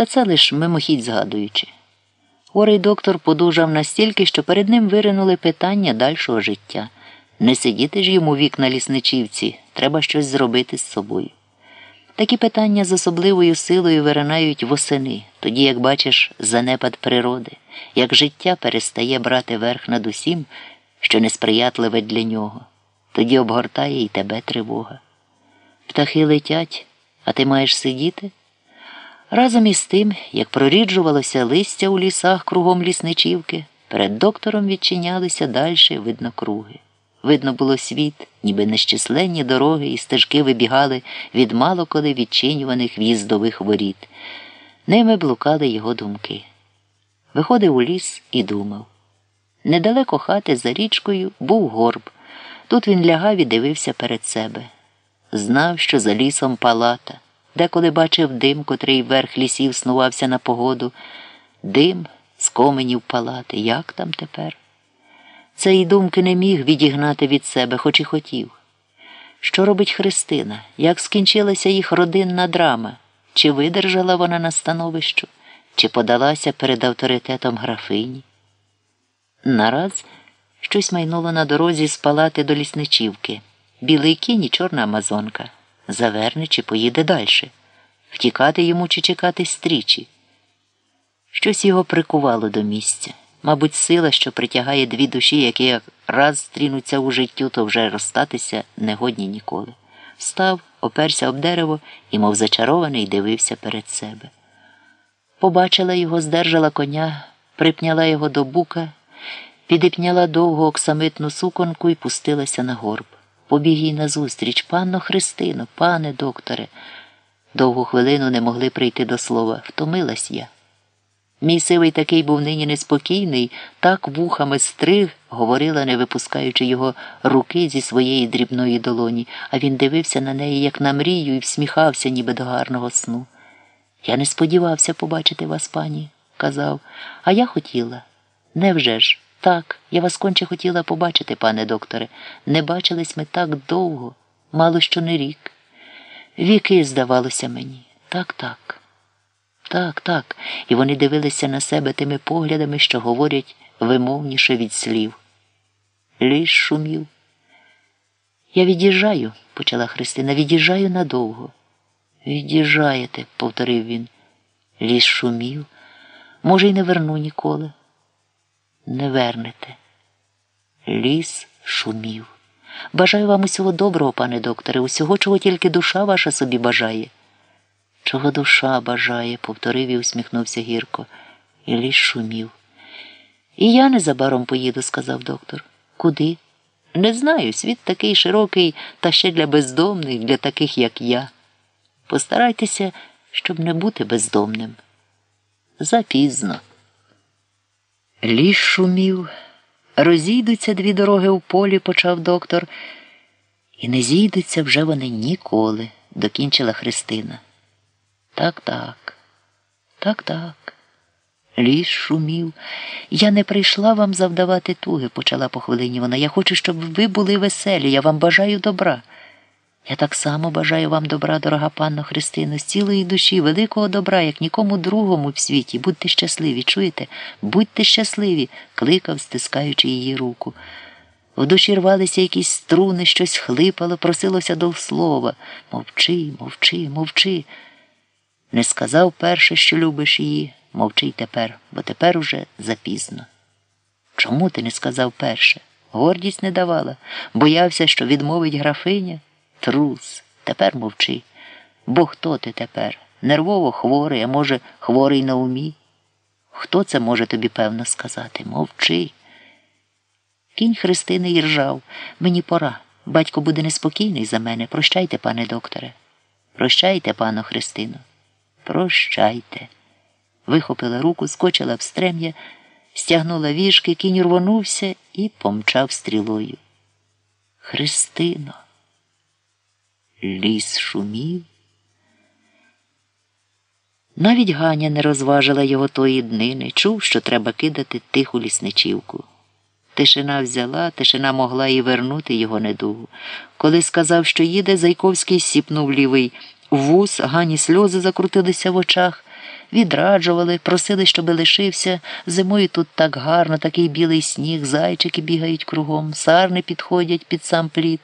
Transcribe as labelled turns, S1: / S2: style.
S1: Та це лиш мимохідь згадуючи. Хворий доктор подужав настільки, що перед ним виринули питання дальшого життя. Не сидіти ж йому вік на лісничівці, треба щось зробити з собою. Такі питання з особливою силою виринають восени, тоді, як бачиш, занепад природи, як життя перестає брати верх над усім, що несприятливе для нього, тоді обгортає і тебе тривога. Птахи летять, а ти маєш сидіти? Разом із тим, як проріджувалося листя у лісах кругом лісничівки, перед доктором відчинялися дальші виднокруги. Видно було світ, ніби нещисленні дороги і стежки вибігали від мало коли відчинюваних в'їздових воріт. Ними блукали його думки. Виходив у ліс і думав. Недалеко хати за річкою був горб. Тут він лягав і дивився перед себе. Знав, що за лісом палата, деколи бачив дим, котрий вверх лісів снувався на погоду. Дим з коменів палати. Як там тепер? Цієї думки не міг відігнати від себе, хоч і хотів. Що робить Христина? Як скінчилася їх родинна драма? Чи видержала вона на становищу, чи подалася перед авторитетом графині? Нараз щось майнуло на дорозі з палати до лісничівки. Білий кінь і чорна амазонка. Заверне чи поїде далі. Втікати йому чи чекати стрічі. Щось його прикувало до місця. Мабуть, сила, що притягає дві душі, які як раз стрінуться у життю, то вже розстатися не годні ніколи. Встав, оперся об дерево і, мов зачарований, дивився перед себе. Побачила його, здержала коня, припняла його до бука, підіпняла довгу оксамитну суконку і пустилася на горб. Побіг їй назустріч, панно Христино, пане докторе. Довгу хвилину не могли прийти до слова. Втомилась я. Мій сивий такий був нині неспокійний, так вухами стриг, говорила, не випускаючи його руки зі своєї дрібної долоні, а він дивився на неї, як на мрію, і всміхався, ніби до гарного сну. Я не сподівався побачити вас, пані, казав, а я хотіла. Невже ж? Так, я вас конче хотіла побачити, пане докторе. Не бачились ми так довго, мало що не рік. Віки, здавалося мені. Так, так. Так, так, і вони дивилися на себе тими поглядами, що говорять вимовніше від слів. Ліс шумів. Я від'їжджаю, почала Христина, від'їжджаю надовго. Від'їжджаєте, повторив він. Ліс шумів. Може, й не верну ніколи. Не вернете. Ліс шумів. Бажаю вам усього доброго, пане докторе, усього, чого тільки душа ваша собі бажає. Чого душа бажає, повторив і усміхнувся гірко, і ліс шумів. І я незабаром поїду, сказав доктор. Куди? Не знаю, світ такий широкий, та ще для бездомних, для таких, як я. Постарайтеся, щоб не бути бездомним. Запізно. Ліс шумів. Розійдуться дві дороги у полі, почав доктор, і не зійдуться вже вони ніколи, докінчила Христина. Так, так, так, так. Ліс шумів. Я не прийшла вам завдавати туги, почала по хвилині вона. Я хочу, щоб ви були веселі. Я вам бажаю добра. Я так само бажаю вам добра, дорога панно Христино, з цілої душі, великого добра, як нікому другому в світі. Будьте щасливі, чуєте? Будьте щасливі, кликав, стискаючи її руку. В душі рвалися якісь струни, щось хлипало, просилося до слова. Мовчи, мовчи, мовчи. Не сказав перше, що любиш її, мовчи й тепер, бо тепер уже запізно. Чому ти не сказав перше? Гордість не давала, боявся, що відмовить графиня. Трус, тепер мовчи. Бо хто ти тепер? Нервово хворий, а може, хворий на умі? Хто це може тобі певно сказати? Мовчи. Кінь Христини іржав. Мені пора. Батько буде неспокійний за мене. Прощайте, пане докторе. Прощайте, пану Христину. Прощайте. Вихопила руку, скочила в стрем'я, стягнула віжки, кінь рвонувся і помчав стрілою. Христино. Ліс шумів. Навіть Ганя не розважила його тої днини, чув, що треба кидати тиху лісничівку. Тишина взяла, тишина могла і вернути його недугу. Коли сказав, що їде, Зайковський сіпнув лівий вус, Гані сльози закрутилися в очах. відраджували, просили, щоби лишився. Зимою тут так гарно, такий білий сніг, зайчики бігають кругом, сарни підходять під сам плід.